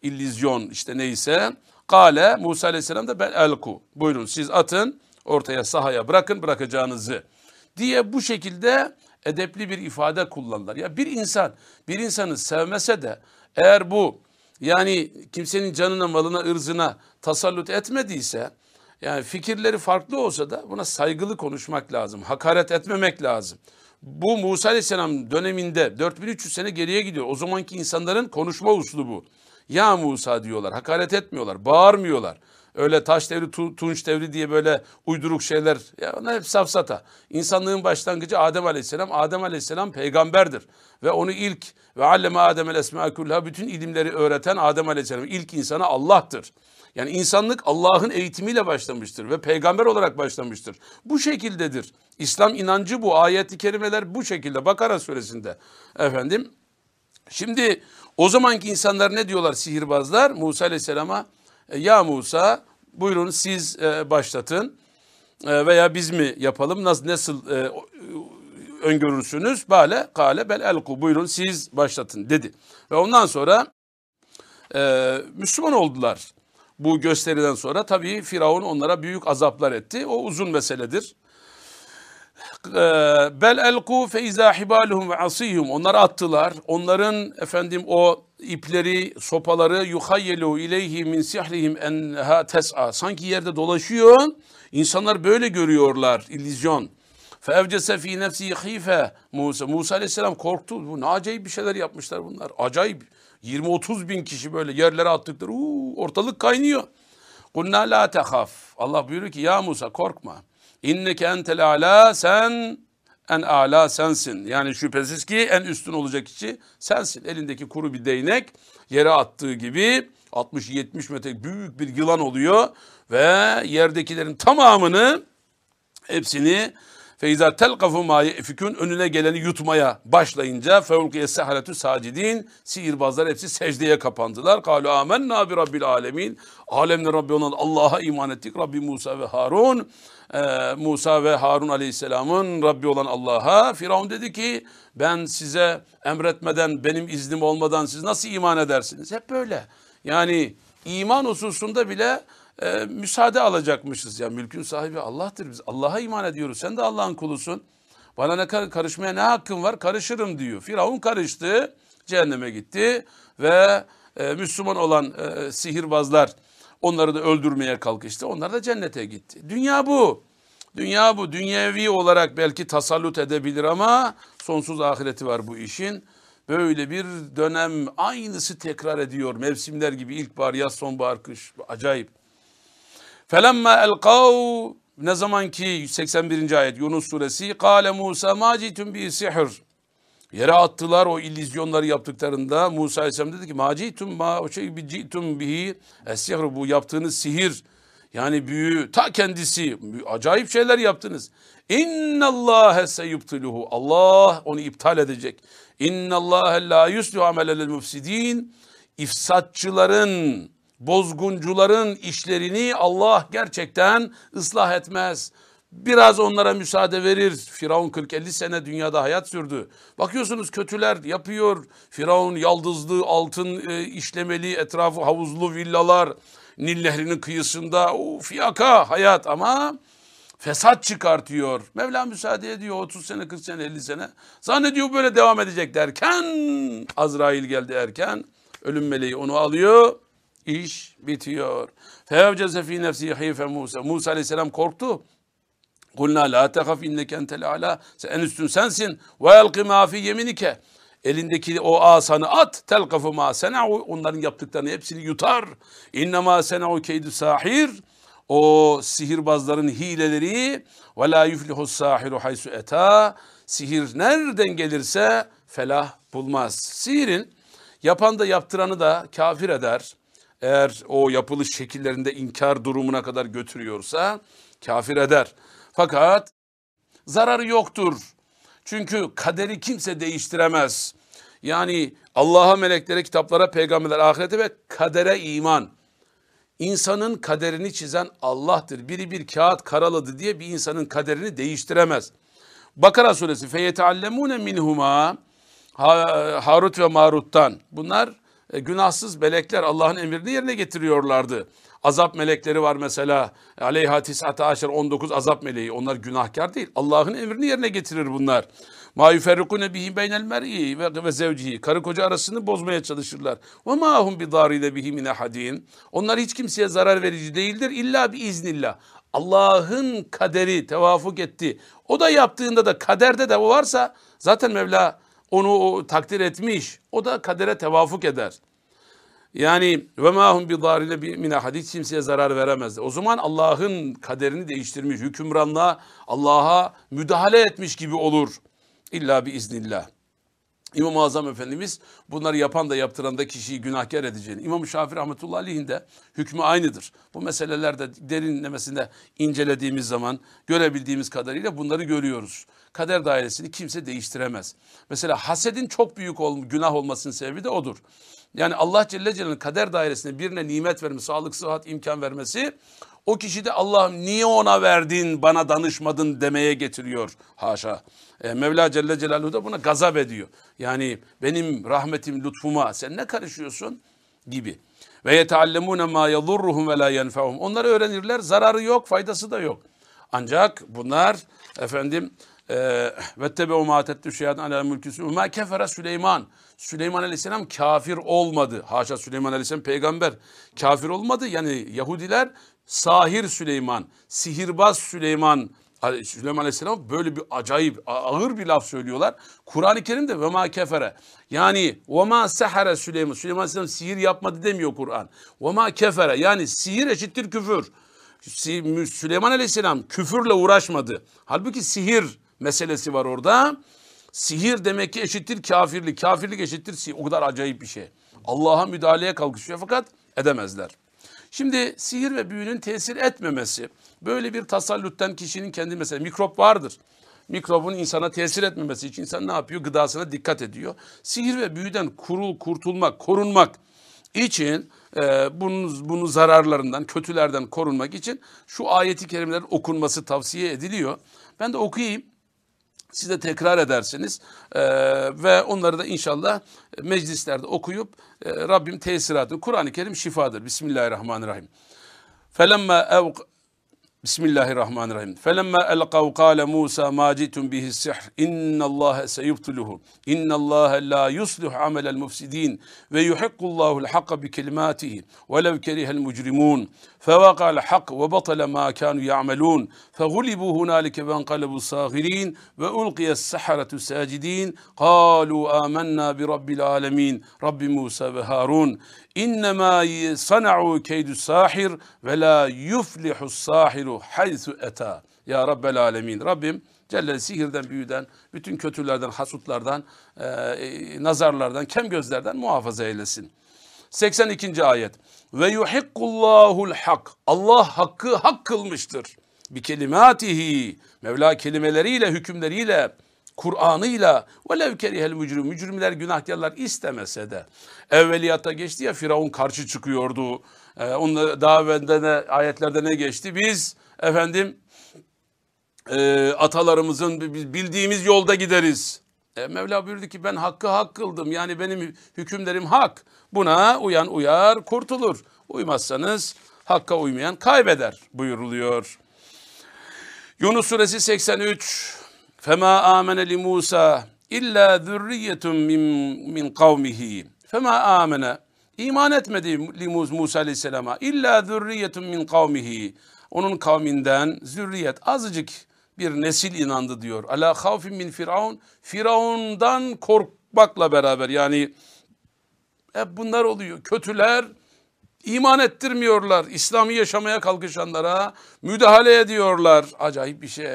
İllüzyon işte neyse. Kale Musa aleyhisselam da ben elku. Buyurun siz atın ortaya sahaya bırakın bırakacağınızı. Diye bu şekilde edepli bir ifade kullanırlar. Ya bir insan bir insanı sevmese de eğer bu yani kimsenin canına, malına, ırzına tasallut etmediyse yani fikirleri farklı olsa da buna saygılı konuşmak lazım. Hakaret etmemek lazım. Bu Musa Aleyhisselam döneminde 4300 sene geriye gidiyor. O zamanki insanların konuşma uslubu. Ya Musa diyorlar. Hakaret etmiyorlar. Bağırmıyorlar. Öyle taş devri, tunç devri diye böyle uyduruk şeyler. Ya onlar hep safsata. İnsanlığın başlangıcı Adem Aleyhisselam. Adem Aleyhisselam peygamberdir. Ve onu ilk ve alleme Adem el esma bütün ilimleri öğreten Adem Aleyhisselam. ilk insana Allah'tır. Yani insanlık Allah'ın eğitimiyle başlamıştır ve peygamber olarak başlamıştır. Bu şekildedir. İslam inancı bu. Ayet-i kerimeler bu şekilde. Bakara suresinde. Efendim. Şimdi o zamanki insanlar ne diyorlar sihirbazlar? Musa Aleyhisselam'a e, ya Musa buyurun siz e, başlatın e, veya biz mi yapalım nasıl nasıl e, öngörürsünüz? Bale kale bel elku buyurun siz başlatın dedi. Ve ondan sonra e, Müslüman oldular. Bu gösteriden sonra tabii Firavun onlara büyük azaplar etti. O uzun meseledir. Bel elku fe izâ hibâluhum ve asîhum. Onları attılar. Onların efendim o ipleri, sopaları yuhayyelu ileyhi min sihrihim enha tes'a. Sanki yerde dolaşıyor. İnsanlar böyle görüyorlar. illüzyon. Fevcese fi nefsi hife Musa. Musa aleyhisselam korktu. Bu ne acayip bir şeyler yapmışlar bunlar. Acayip. 20-30 bin kişi böyle yerlere attıkları. Uu, ortalık kaynıyor. Kulna la tehaf. Allah buyuruyor ki ya Musa korkma. İnneke entel ala sen en ala sensin. Yani şüphesiz ki en üstün olacak kişi sensin. Elindeki kuru bir değnek yere attığı gibi 60-70 metre büyük bir yılan oluyor ve yerdekilerin tamamını hepsini Feyza telkafu ma yefikun önüne geleni yutmaya başlayınca fevkiye sehaletü sacidin sihirbazlar hepsi secdeye kapandılar. Kalu amennâ bi rabbil alemin. Alemlerin Rabbi olan Allah'a iman ettik. Rabbi Musa ve Harun. Ee, Musa ve Harun aleyhisselamın Rabbi olan Allah'a. Firavun dedi ki ben size emretmeden benim iznim olmadan siz nasıl iman edersiniz? Hep böyle. Yani iman hususunda bile e, müsaade alacakmışız. Ya mülkün sahibi Allah'tır. Biz Allah'a iman ediyoruz. Sen de Allah'ın kulusun. Bana ne kar- karışmaya ne hakkın var? Karışırım diyor. Firavun karıştı. Cehenneme gitti ve e, Müslüman olan e, sihirbazlar onları da öldürmeye kalkıştı. Onlar da cennete gitti. Dünya bu. Dünya bu. Dünyevi olarak belki tasallut edebilir ama sonsuz ahireti var bu işin. Böyle bir dönem aynısı tekrar ediyor. Mevsimler gibi ilkbahar, yaz, sonbahar, kış. Acayip. Felemma elkav ne zaman ki 81. ayet Yunus suresi Kale Musa ma citum bi sihir Yere attılar o illüzyonları yaptıklarında Musa Aleyhisselam dedi ki ma citum ma o şey bi citum bihi es-sihr bu yaptığınız sihir yani büyü ta kendisi acayip şeyler yaptınız. İnnallâhe seyubtiluhu Allah onu iptal edecek. İnnallâhe la yuslu amelel mufsidin ifsatçıların bozguncuların işlerini Allah gerçekten ıslah etmez. Biraz onlara müsaade verir. Firavun 40-50 sene dünyada hayat sürdü. Bakıyorsunuz kötüler yapıyor. Firavun yaldızlı, altın e, işlemeli, etrafı havuzlu villalar. Nil Nehri'nin kıyısında o fiyaka hayat ama fesat çıkartıyor. Mevla müsaade ediyor 30 sene, 40 sene, 50 sene. Zannediyor böyle devam edecek derken Azrail geldi erken. Ölüm meleği onu alıyor. İş bitiyor. Fevceze fi nefsi hife Musa. Musa aleyhisselam korktu. Kulna la tehaf inneke entel ala. Sen en üstün sensin. Ve elki ma fi yeminike. Elindeki o asanı at. Telkafu ma sena'u. Onların yaptıklarını hepsini yutar. İnne ma sena'u keydu sahir. O sihirbazların hileleri ve la yuflihu sahiru haysu eta. Sihir nereden gelirse felah bulmaz. Sihirin yapan da yaptıranı da kafir eder. Eğer o yapılış şekillerinde inkar durumuna kadar götürüyorsa kafir eder. Fakat zararı yoktur. Çünkü kaderi kimse değiştiremez. Yani Allah'a, meleklere, kitaplara, peygamberler, ahirete ve kadere iman. İnsanın kaderini çizen Allah'tır. Biri bir kağıt karaladı diye bir insanın kaderini değiştiremez. Bakara suresi feyeteallemune minhuma Harut ve Marut'tan. Bunlar e, günahsız melekler Allah'ın emrini yerine getiriyorlardı. Azap melekleri var mesela. Aleyha tis'ate aşer 19 azap meleği. Onlar günahkar değil. Allah'ın emrini yerine getirir bunlar. Ma yuferrikune bihi beynel mer'i ve, ve zevcihi. Karı koca arasını bozmaya çalışırlar. Ve ma hum bidarine bihi min. Onlar hiç kimseye zarar verici değildir. İlla bi iznillah. Allah'ın kaderi tevafuk etti. O da yaptığında da kaderde de varsa zaten Mevla onu o, takdir etmiş. O da kadere tevafuk eder. Yani ve ma hum bidarine min ahadin kimseye zarar veremez. O zaman Allah'ın kaderini değiştirmiş, hükümranlığa Allah'a müdahale etmiş gibi olur. İlla bi iznillah. İmam-ı Azam Efendimiz bunları yapan da yaptıran da kişiyi günahkar edeceğini. İmam-ı Şafii Rahmetullahi Aleyhinde hükmü aynıdır. Bu meselelerde derinlemesinde incelediğimiz zaman görebildiğimiz kadarıyla bunları görüyoruz. Kader dairesini kimse değiştiremez. Mesela hasedin çok büyük ol, günah olmasının sebebi de odur. Yani Allah Celle Celaluhu'nun kader dairesinde birine nimet vermesi, sağlık, sıhhat, imkan vermesi o kişi de Allah'ım niye ona verdin, bana danışmadın demeye getiriyor. Haşa. E, Mevla Celle Celaluhu da buna gazap ediyor. Yani benim rahmetim, lütfuma sen ne karışıyorsun gibi. Ve yeteallemune ma yadurruhum ve la yenfe'uhum. Onları öğrenirler, zararı yok, faydası da yok. Ancak bunlar efendim ve tebe ma tettu şeytan ala mülkü ma kefere Süleyman. Süleyman Aleyhisselam kafir olmadı. Haşa Süleyman Aleyhisselam peygamber kafir olmadı. Yani Yahudiler sahir Süleyman, sihirbaz Süleyman Süleyman Aleyhisselam böyle bir acayip ağır bir laf söylüyorlar. Kur'an-ı Kerim'de ve ma kefere yani ve ma sehare Süleyman. Süleyman Aleyhisselam sihir yapmadı demiyor Kur'an. Ve ma kefere yani sihir eşittir küfür. Süleyman Aleyhisselam küfürle uğraşmadı. Halbuki sihir meselesi var orada. Sihir demek ki eşittir kafirlik. Kafirlik eşittir sihir. O kadar acayip bir şey. Allah'a müdahaleye kalkışıyor fakat edemezler. Şimdi sihir ve büyünün tesir etmemesi böyle bir tasallütten kişinin kendi mesela mikrop vardır. mikrobun insana tesir etmemesi için insan ne yapıyor? Gıdasına dikkat ediyor. Sihir ve büyüden kurul, kurtulmak, korunmak için e, bunun, bunun zararlarından, kötülerden korunmak için şu ayeti kerimelerin okunması tavsiye ediliyor. Ben de okuyayım. Siz de tekrar edersiniz ee, ve onları da inşallah meclislerde okuyup e, Rabbim tesiratı. Kur'an-ı Kerim şifadır. Bismillahirrahmanirrahim. Felemma evk Bismillahirrahmanirrahim. Felemma elqav kâle Musa ma citum bihi sihr. İnnallâhe seyubtuluhu. İnnallâhe la yusluh amelel mufsidin ve yuhikkullâhu'l hakka bi kelimatihi velev kerihel mucrimun. Ya'melun. Fegulibu hunalike ve enqalebu sagirin ve ulqiyes saharatu sacidin. Kalu amennâ bi rabbil alemin. Rabbi Musa ve Harun. İnnemâ sana'u keydu sahir ve la yuflihu sahiru haythu eta. Ya Rabbel alemin. Rabbim Celle sihirden, büyüden, bütün kötülerden, hasutlardan, e, nazarlardan, kem gözlerden muhafaza eylesin. 82. ayet. Ve yuhikkullahul hak. Allah hakkı hak kılmıştır. Bi kelimatihi. Mevla kelimeleriyle, hükümleriyle, Kur'an'ıyla velev kerihel mücrim, mücrimler günahkarlar istemese de evveliyatta geçti ya Firavun karşı çıkıyordu. Ee, onunla daha evvelden de ayetlerde ne geçti? Biz efendim e, atalarımızın bildiğimiz yolda gideriz. E, Mevla buyurdu ki ben hakkı hak kıldım. Yani benim hükümlerim hak. Buna uyan uyar kurtulur. Uymazsanız hakka uymayan kaybeder buyuruluyor. Yunus suresi 83 Fema amene li Musa illa zürriyetun min, min kavmihi. Fema amene iman etmedi li Musa aleyhisselama illa zürriyetun min kavmihi. Onun kavminden zürriyet azıcık bir nesil inandı diyor. Ala havfin min firavun. Firavundan korkmakla beraber yani hep bunlar oluyor. Kötüler iman ettirmiyorlar. İslam'ı yaşamaya kalkışanlara müdahale ediyorlar. Acayip bir şey.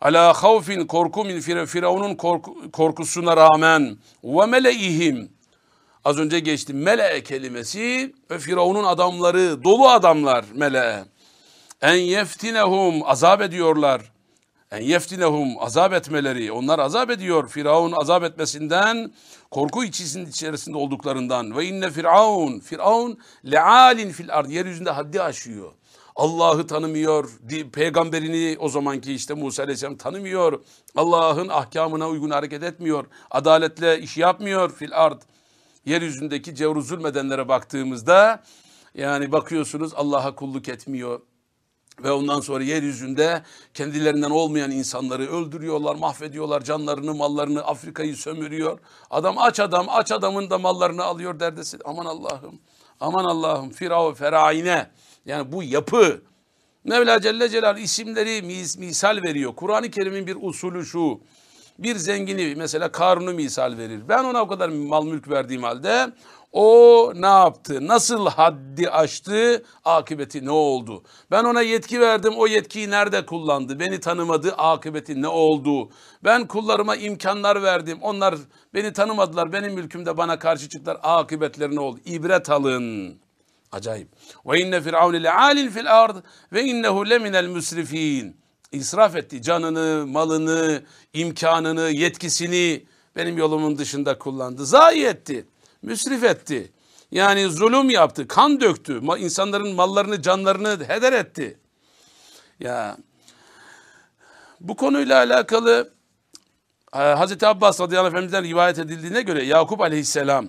Ala havfin korku min firavunun korku, korkusuna rağmen ve meleihim az önce geçti mele kelimesi ve firavunun adamları dolu adamlar mele en yeftinehum azap ediyorlar en yeftinehum azap etmeleri onlar azap ediyor firavun azap etmesinden korku içisinin içerisinde olduklarından ve inne firavun firavun lealin fil ard yeryüzünde haddi aşıyor Allah'ı tanımıyor, peygamberini o zamanki işte Musa Aleyhisselam tanımıyor. Allah'ın ahkamına uygun hareket etmiyor. Adaletle iş yapmıyor fil ard. Yeryüzündeki cevru zulmedenlere baktığımızda yani bakıyorsunuz Allah'a kulluk etmiyor. Ve ondan sonra yeryüzünde kendilerinden olmayan insanları öldürüyorlar, mahvediyorlar, canlarını, mallarını, Afrika'yı sömürüyor. Adam aç adam, aç adamın da mallarını alıyor derdesi. Aman Allah'ım, aman Allah'ım, Firavun, Feraine. Yani bu yapı Mevla Celle Celal isimleri mis, misal veriyor. Kur'an-ı Kerim'in bir usulü şu. Bir zengini mesela Karun'u misal verir. Ben ona o kadar mal mülk verdiğim halde o ne yaptı? Nasıl haddi aştı? Akıbeti ne oldu? Ben ona yetki verdim. O yetkiyi nerede kullandı? Beni tanımadı. Akıbeti ne oldu? Ben kullarıma imkanlar verdim. Onlar beni tanımadılar. Benim mülkümde bana karşı çıktılar. Akıbetleri ne oldu? İbret alın. Acayip. Ve inne firavun ile alin fil ard ve innehu leminel müsrifin. İsraf etti canını, malını, imkanını, yetkisini benim yolumun dışında kullandı. Zayi etti, müsrif etti. Yani zulüm yaptı, kan döktü. insanların mallarını, canlarını heder etti. Ya bu konuyla alakalı Hazreti Abbas radıyallahu anh efendimizden rivayet edildiğine göre Yakup aleyhisselam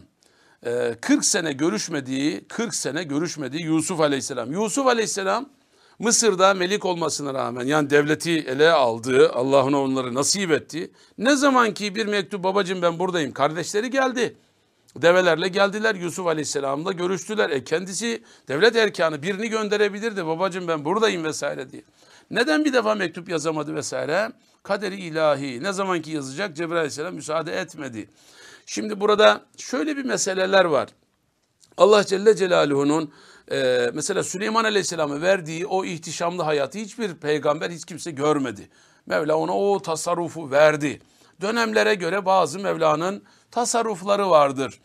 40 ee, sene görüşmediği, 40 sene görüşmediği Yusuf Aleyhisselam. Yusuf Aleyhisselam Mısır'da melik olmasına rağmen yani devleti ele aldı, Allah'ın onları nasip etti. Ne zaman ki bir mektup babacığım ben buradayım, kardeşleri geldi. Develerle geldiler Yusuf Aleyhisselam'la görüştüler. E kendisi devlet erkanı birini gönderebilirdi babacığım ben buradayım vesaire diye. Neden bir defa mektup yazamadı vesaire? Kaderi ilahi ne zaman ki yazacak Cebrail Aleyhisselam müsaade etmedi. Şimdi burada şöyle bir meseleler var. Allah Celle Celaluhu'nun e, mesela Süleyman Aleyhisselam'a verdiği o ihtişamlı hayatı hiçbir peygamber hiç kimse görmedi. Mevla ona o tasarrufu verdi. Dönemlere göre bazı Mevla'nın tasarrufları vardır.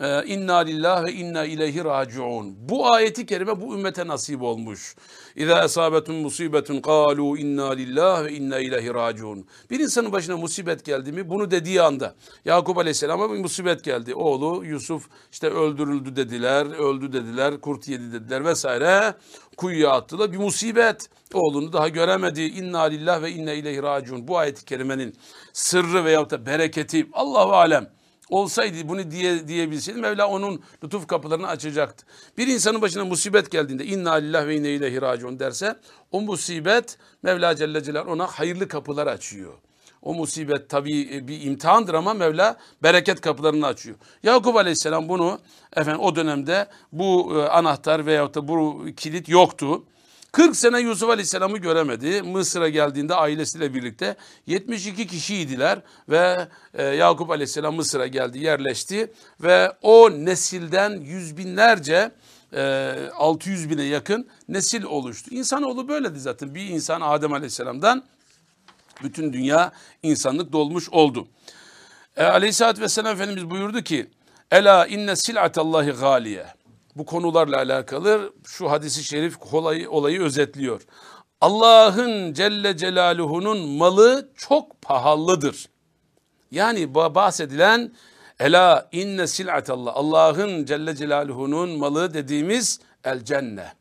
e, inna lillah ve inna ileyhi raciun. Bu ayeti kerime bu ümmete nasip olmuş. İza esabetun musibetun kalu inna lillah ve inna ileyhi raciun. Bir insanın başına musibet geldi mi bunu dediği anda Yakup Aleyhisselam'a bir musibet geldi. Oğlu Yusuf işte öldürüldü dediler, öldü dediler, kurt yedi dediler vesaire. Kuyuya attılar. Bir musibet. Oğlunu daha göremedi. İnna lillah ve inna ileyhi raciun. Bu ayet-i kerimenin sırrı veyahut da bereketi Allahu alem olsaydı bunu diye diyebilseydi Mevla onun lütuf kapılarını açacaktı. Bir insanın başına musibet geldiğinde inna lillah ve inna ileyhi raciun derse o musibet Mevla Celle Celal ona hayırlı kapılar açıyor. O musibet tabii bir imtihandır ama Mevla bereket kapılarını açıyor. Yakup Aleyhisselam bunu efendim o dönemde bu e, anahtar veyahut da bu kilit yoktu. 40 sene Yusuf Aleyhisselam'ı göremedi. Mısır'a geldiğinde ailesiyle birlikte 72 kişiydiler ve e, Yakup Aleyhisselam Mısır'a geldi, yerleşti ve o nesilden yüz binlerce e, 600 bine yakın nesil oluştu. İnsanoğlu böyledi zaten. Bir insan Adem Aleyhisselam'dan bütün dünya insanlık dolmuş oldu. E, Aleyhisselatü Vesselam Efendimiz buyurdu ki Ela inne sil'atallahi galiye. Bu konularla alakalı şu hadisi şerif olayı, olayı özetliyor. Allah'ın Celle Celaluhu'nun malı çok pahalıdır. Yani bahsedilen Ela inne sil'atallah Allah'ın Celle Celaluhu'nun malı dediğimiz el cenne.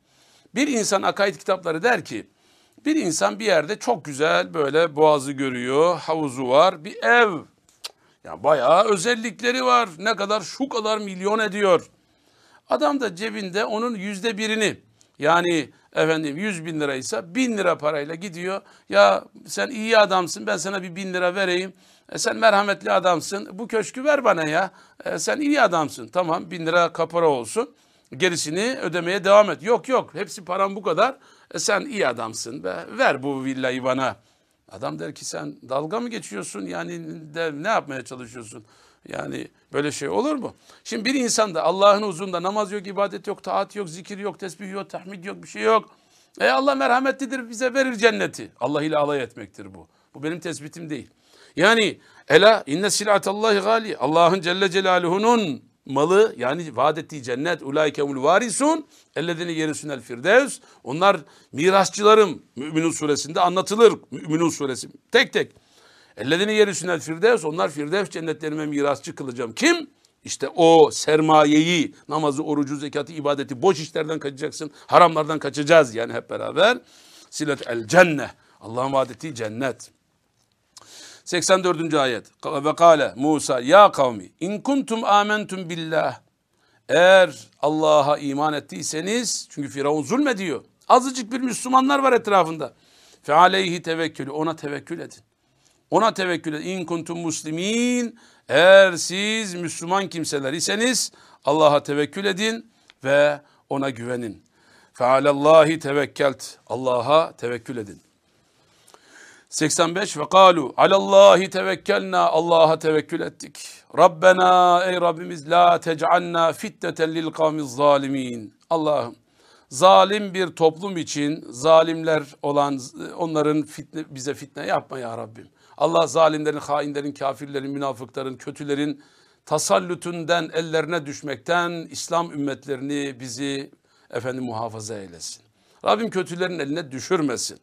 Bir insan akaid kitapları der ki bir insan bir yerde çok güzel böyle boğazı görüyor, havuzu var, bir ev. Ya bayağı özellikleri var. Ne kadar şu kadar milyon ediyor. Adam da cebinde onun yüzde birini yani efendim yüz bin liraysa bin lira parayla gidiyor. Ya sen iyi adamsın ben sana bir bin lira vereyim. E sen merhametli adamsın bu köşkü ver bana ya. E sen iyi adamsın tamam bin lira kapora olsun. Gerisini ödemeye devam et. Yok yok hepsi param bu kadar. E sen iyi adamsın be ver bu villayı bana. Adam der ki sen dalga mı geçiyorsun yani de, ne yapmaya çalışıyorsun? Yani böyle şey olur mu? Şimdi bir insan da Allah'ın huzurunda namaz yok, ibadet yok, taat yok, zikir yok, tesbih yok, tahmid yok, bir şey yok. E Allah merhametlidir bize verir cenneti. Allah ile alay etmektir bu. Bu benim tespitim değil. Yani ela inne silatallahi gali. Allah'ın Celle Celaluhu'nun malı yani vaat ettiği cennet ulaikemul varisun ellezine yerisunel firdevs onlar mirasçılarım Müminun suresinde anlatılır Müminun suresi tek tek ellezine yerisunel firdevs onlar firdevs cennetlerime mirasçı kılacağım kim işte o sermayeyi namazı orucu zekatı ibadeti boş işlerden kaçacaksın haramlardan kaçacağız yani hep beraber silet el cenne Allah'ın vaat ettiği cennet 84. ayet. Ve kâle Musa ya kavmi in kuntum amentum billah. Eğer Allah'a iman ettiyseniz çünkü Firavun zulmediyor. Azıcık bir Müslümanlar var etrafında. Fe aleyhi tevekkülü ona tevekkül edin. Ona tevekkül edin. İn kuntum muslimin. Eğer siz Müslüman kimseler iseniz Allah'a tevekkül edin ve ona güvenin. Fe alallahi tevekkelt. Allah'a tevekkül edin. 85 ve kalu alallahi tevekkelna Allah'a tevekkül ettik. Rabbena ey Rabbimiz la tec'alna fitneten lil kavmiz zalimin. Allah'ım zalim bir toplum için zalimler olan onların fitne, bize fitne yapma ya Rabbim. Allah zalimlerin, hainlerin, kafirlerin, münafıkların, kötülerin tasallütünden ellerine düşmekten İslam ümmetlerini bizi efendim muhafaza eylesin. Rabbim kötülerin eline düşürmesin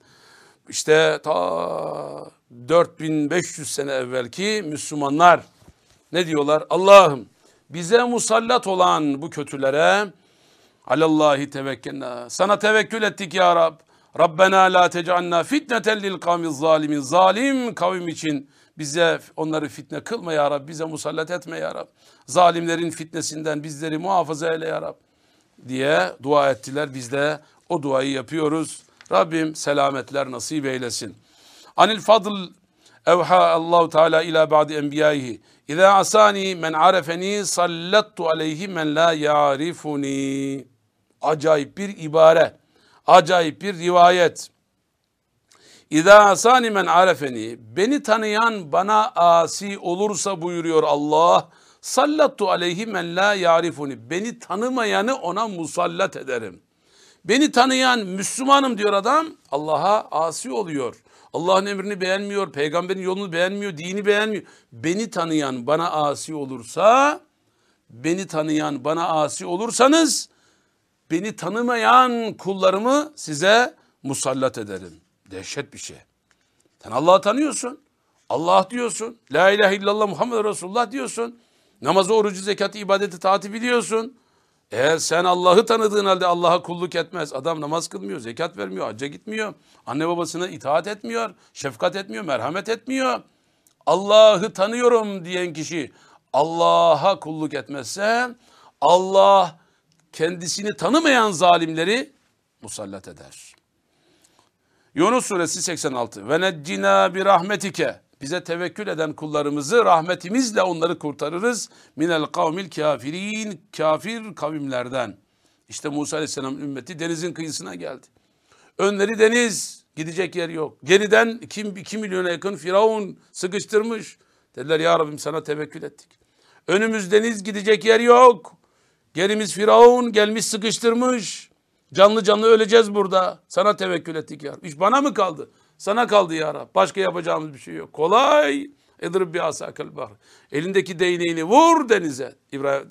işte ta 4500 sene evvelki Müslümanlar ne diyorlar? Allah'ım bize musallat olan bu kötülere alallahi tevekkelna. Sana tevekkül ettik ya Rab. Rabbena la tec'alna fitneten lil kavmiz zalimin. Zalim kavim için bize onları fitne kılma ya Rab. Bize musallat etme ya Rab. Zalimlerin fitnesinden bizleri muhafaza eyle ya Rab. Diye dua ettiler. Biz de o duayı yapıyoruz. Rabbim selametler nasip eylesin. Anil fadl evha Allahu Teala ila ba'di enbiyaihi. İza asani men arefeni sallattu aleyhi men la yarifuni. Acayip bir ibare. Acayip bir rivayet. İza asani arefeni. Beni tanıyan bana asi olursa buyuruyor Allah. Sallattu aleyhi men la yarifuni. Beni tanımayanı ona musallat ederim. Beni tanıyan Müslümanım diyor adam Allah'a asi oluyor. Allah'ın emrini beğenmiyor, peygamberin yolunu beğenmiyor, dini beğenmiyor. Beni tanıyan bana asi olursa beni tanıyan, bana asi olursanız beni tanımayan kullarımı size musallat ederim. Dehşet bir şey. Sen Allah'ı tanıyorsun. Allah diyorsun. La ilahe illallah Muhammed Resulullah diyorsun. Namazı, orucu, zekatı, ibadeti, taati biliyorsun. Eğer sen Allah'ı tanıdığın halde Allah'a kulluk etmez. Adam namaz kılmıyor, zekat vermiyor, hacca gitmiyor. Anne babasına itaat etmiyor, şefkat etmiyor, merhamet etmiyor. Allah'ı tanıyorum diyen kişi Allah'a kulluk etmezse Allah kendisini tanımayan zalimleri musallat eder. Yunus suresi 86. Ve neccina bir rahmetike. Bize tevekkül eden kullarımızı rahmetimizle onları kurtarırız. Minel kavmil kafirin. Kafir kavimlerden. İşte Musa aleyhisselam ümmeti denizin kıyısına geldi. Önleri deniz. Gidecek yer yok. Geriden 2, 2 milyona yakın Firavun sıkıştırmış. Dediler ya Rabbim sana tevekkül ettik. Önümüz deniz gidecek yer yok. Gerimiz Firavun gelmiş sıkıştırmış. Canlı canlı öleceğiz burada. Sana tevekkül ettik ya. İş bana mı kaldı? Sana kaldı ya Rab. Başka yapacağımız bir şey yok. Kolay. Edirib bir asakal bahr. Elindeki değneğini vur denize. İbrahim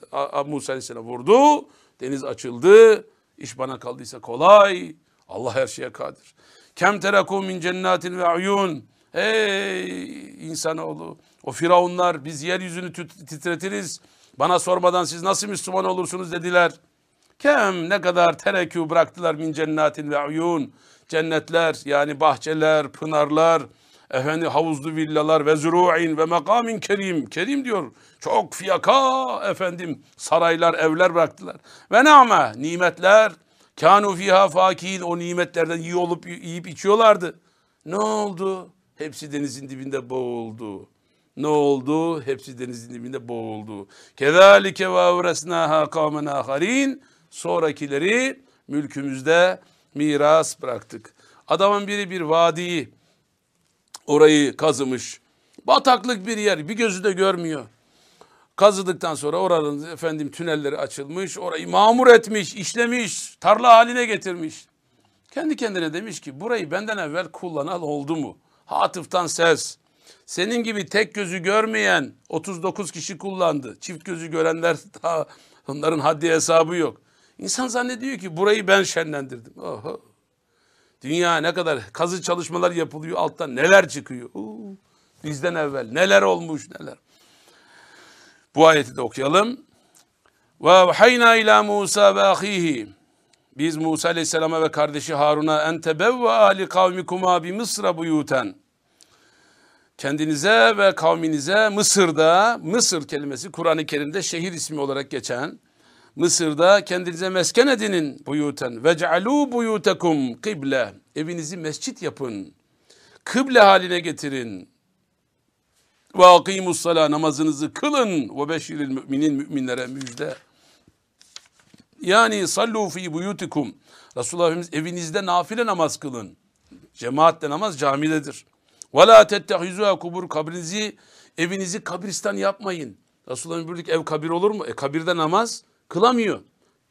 Musa Aleyhisselam vurdu. Deniz açıldı. İş bana kaldıysa kolay. Allah her şeye kadir. Kem terakum min cennetin ve uyun. Ey insanoğlu. O firavunlar biz yeryüzünü titretiriz. Bana sormadan siz nasıl Müslüman olursunuz dediler. Kem ne kadar terekü bıraktılar min cennetin ve uyun. Cennetler yani bahçeler, pınarlar, efendi havuzlu villalar ve zuru'in ve makamin kerim. Kerim diyor. Çok fiyaka efendim saraylar, evler bıraktılar. Ve nama nimetler. Kanu fiha fakin o nimetlerden iyi olup yiyip içiyorlardı. Ne oldu? Hepsi denizin dibinde boğuldu. Ne oldu? Hepsi denizin dibinde boğuldu. Kezalike ve evresnaha kavmen aharin. Sonrakileri mülkümüzde miras bıraktık. Adamın biri bir vadiyi orayı kazımış. Bataklık bir yer bir gözü de görmüyor. Kazıdıktan sonra oranın efendim tünelleri açılmış. Orayı mamur etmiş, işlemiş, tarla haline getirmiş. Kendi kendine demiş ki burayı benden evvel kullanan oldu mu? Hatıftan ses. Senin gibi tek gözü görmeyen 39 kişi kullandı. Çift gözü görenler daha onların haddi hesabı yok. İnsan zannediyor ki burayı ben şenlendirdim. Oho. Dünya ne kadar kazı çalışmalar yapılıyor alttan neler çıkıyor. Uu, bizden evvel neler olmuş neler. Bu ayeti de okuyalım. Ve hayna ila Musa ve ahihi. Biz Musa aleyhisselama ve kardeşi Harun'a en tebevve ali kavmikuma bi Mısra buyuten. Kendinize ve kavminize Mısır'da, Mısır kelimesi Kur'an-ı Kerim'de şehir ismi olarak geçen Mısır'da kendinize mesken edinin buyuten. Vec'alû buyutekum kıble. Evinizi mescit yapın. Kıble haline getirin. Ve akimus namazınızı kılın. Ve beşiril müminin müminlere müjde. Yani sallu fi buyutikum. Resulullah Efendimiz evinizde nafile namaz kılın. Cemaatle namaz camidedir. Ve la tettehizuha kubur kabrinizi evinizi kabristan yapmayın. Resulullah'ın buyurduk ev kabir olur mu? E kabirde namaz Kılamıyor.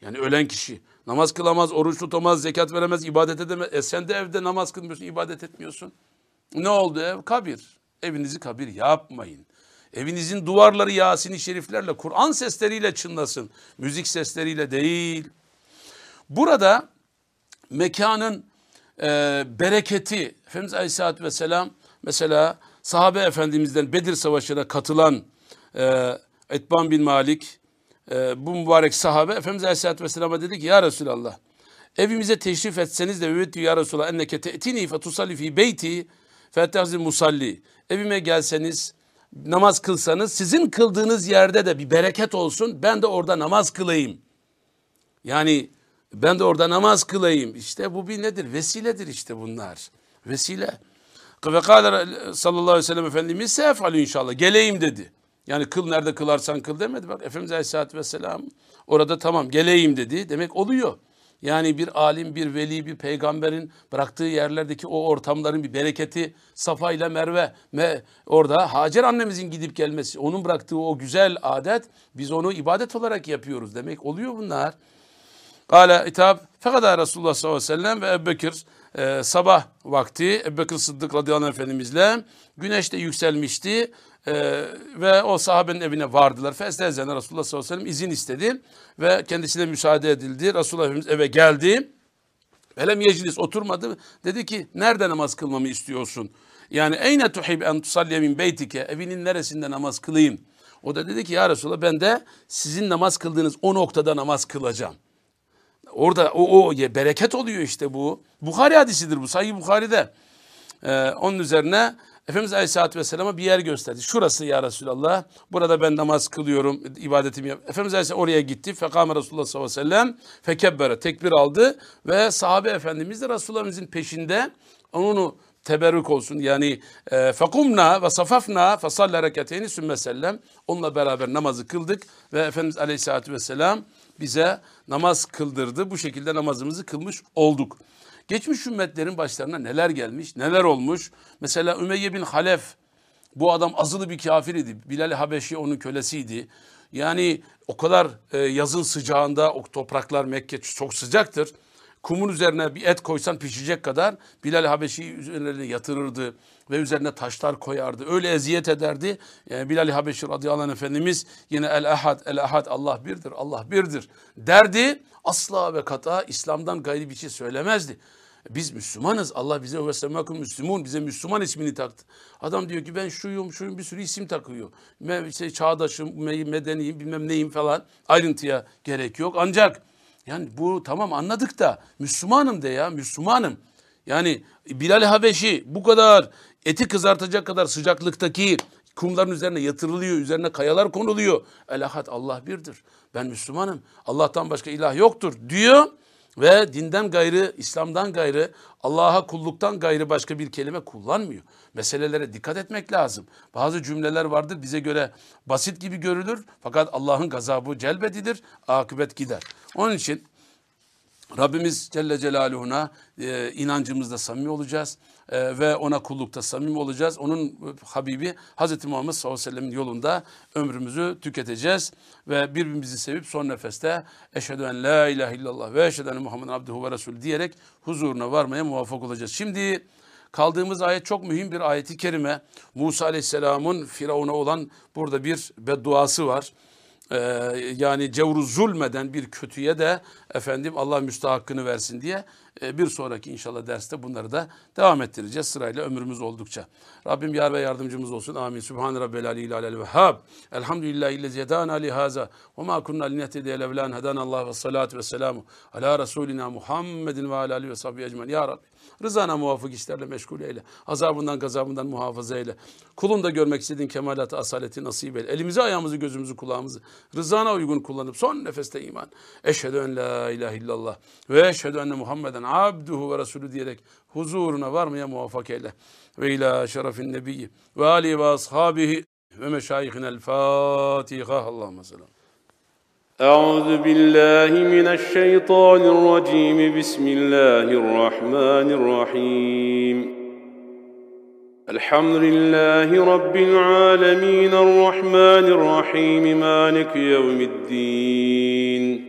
Yani ölen kişi. Namaz kılamaz, oruç tutamaz, zekat veremez, ibadet edemez. E sen de evde namaz kılmıyorsun, ibadet etmiyorsun. Ne oldu ev? Kabir. Evinizi kabir yapmayın. Evinizin duvarları Yasin-i Şeriflerle, Kur'an sesleriyle çınlasın. Müzik sesleriyle değil. Burada mekanın e, bereketi, Efendimiz Aleyhisselatü Vesselam mesela sahabe efendimizden Bedir Savaşı'na katılan e, Etban bin Malik, e, bu mübarek sahabe Efendimiz Aleyhisselatü Vesselam'a dedi ki ya Resulallah evimize teşrif etseniz de evet ya Resulallah enneke te'tini fe tusalli fi beyti fe musalli evime gelseniz namaz kılsanız sizin kıldığınız yerde de bir bereket olsun ben de orada namaz kılayım. Yani ben de orada namaz kılayım. İşte bu bir nedir? Vesiledir işte bunlar. Vesile. Ve kâle sallallahu aleyhi ve sellem Efendimiz sefalü inşallah. Geleyim dedi. Yani kıl nerede kılarsan kıl demedi. Bak Efendimiz Aleyhisselatü Vesselam orada tamam geleyim dedi. Demek oluyor. Yani bir alim, bir veli, bir peygamberin bıraktığı yerlerdeki o ortamların bir bereketi Safa ile Merve ve orada Hacer annemizin gidip gelmesi, onun bıraktığı o güzel adet biz onu ibadet olarak yapıyoruz demek oluyor bunlar. Kale hitap fekada Resulullah sallallahu aleyhi ve sellem ve Ebubekir e, sabah vakti Ebubekir Sıddık radıyallahu anh efendimizle güneş de yükselmişti. Ee, ve o sahabenin evine vardılar. Festezene Resulullah sallallahu aleyhi ve sellem izin istedi ve kendisine müsaade edildi. Resulullah Efendimiz eve geldi. Velem yeclis oturmadı. Dedi ki nerede namaz kılmamı istiyorsun? Yani eyne tuhib en tusalliye min beytike evinin neresinde namaz kılayım? O da dedi ki ya Resulallah ben de sizin namaz kıldığınız o noktada namaz kılacağım. Orada o, o bereket oluyor işte bu. Bukhari hadisidir bu. Sahih Bukhari'de. Ee, onun üzerine Efendimiz Aleyhisselatü Vesselam'a bir yer gösterdi. Şurası ya Resulallah. Burada ben namaz kılıyorum, ibadetimi yap. Efendimiz Aleyhisselam oraya gitti. Fekame Resulullah sallallahu aleyhi ve sellem. Fekebbere tekbir aldı. Ve sahabe efendimiz de Resulullah'ımızın peşinde onu teberrük olsun. Yani e, fekumna ve safafna fesalle rekateyni sümme sellem. Onunla beraber namazı kıldık ve Efendimiz Aleyhisselatü Vesselam bize namaz kıldırdı. Bu şekilde namazımızı kılmış olduk. Geçmiş ümmetlerin başlarına neler gelmiş, neler olmuş. Mesela Ümeyye bin Halef, bu adam azılı bir kafir idi. Bilal Habeşi onun kölesiydi. Yani o kadar e, yazın sıcağında o topraklar Mekke çok sıcaktır. Kumun üzerine bir et koysan pişecek kadar Bilal Habeşi üzerine yatırırdı ve üzerine taşlar koyardı. Öyle eziyet ederdi. Yani Bilal Habeşi radıyallahu anh Efendimiz yine el ahad el ahad Allah birdir Allah birdir derdi. Asla ve kata İslam'dan gayri bir şey söylemezdi. Biz Müslümanız. Allah bize ve semakum Müslümun bize Müslüman ismini taktı. Adam diyor ki ben şuyum şuyum bir sürü isim takıyor. Me, işte çağdaşım, medeniyim bilmem neyim falan ayrıntıya gerek yok. Ancak yani bu tamam anladık da Müslümanım de ya Müslümanım. Yani Bilal Habeşi bu kadar eti kızartacak kadar sıcaklıktaki kumların üzerine yatırılıyor, üzerine kayalar konuluyor. El Allah birdir. Ben Müslümanım. Allah'tan başka ilah yoktur diyor ve dinden gayrı, İslam'dan gayrı, Allah'a kulluktan gayrı başka bir kelime kullanmıyor. Meselelere dikkat etmek lazım. Bazı cümleler vardır bize göre basit gibi görülür fakat Allah'ın gazabı celbedilir, akıbet gider. Onun için Rabbimiz Celle Celaluhu'na e, inancımızda samimi olacağız e, ve ona kullukta samimi olacağız. Onun e, Habibi Hazreti Muhammed sallallahu aleyhi ve sellem'in yolunda ömrümüzü tüketeceğiz ve birbirimizi sevip son nefeste eşhedü en la ilahe illallah ve eşhedü enne Muhammeden abduhu ve resul diyerek huzuruna varmaya muvaffak olacağız. Şimdi kaldığımız ayet çok mühim bir ayeti kerime. Musa aleyhisselamın Firavun'a olan burada bir bedduası var e, yani cevru zulmeden bir kötüye de efendim Allah müstahakkını versin diye bir sonraki inşallah derste bunları da devam ettireceğiz sırayla ömrümüz oldukça. Rabbim yar ve yardımcımız olsun. Amin. Sübhan Rabbel aleyhi alel vehhab. Elhamdülillahi illezi hedana li ve ma kunna linehtediye levlan hedana Allah ve salatu ve selamu ala Resulina Muhammedin ve ala alihi ve sahbihi ecmen. Ya Rabbi rızana muvafık işlerle meşgul eyle. Azabından gazabından muhafaza eyle. Kulun da görmek istediğin kemalatı asaleti nasip eyle. Elimizi ayağımızı gözümüzü kulağımızı rızana uygun kullanıp son nefeste iman. Eşhedü en la ilahe illallah ve eşhedü enne Muhammeden abduhu ve resulü diyerek huzuruna varmaya muvaffak eyle. Ve ila şerefin nebiyyi ve ali ve ashabihi ve meşayihinel Fatiha. Allahümme selam. أعوذ بالله من الشيطان الرجيم بسم الله الرحمن الرحيم الحمد لله رب العالمين الرحمن الرحيم مالك يوم الدين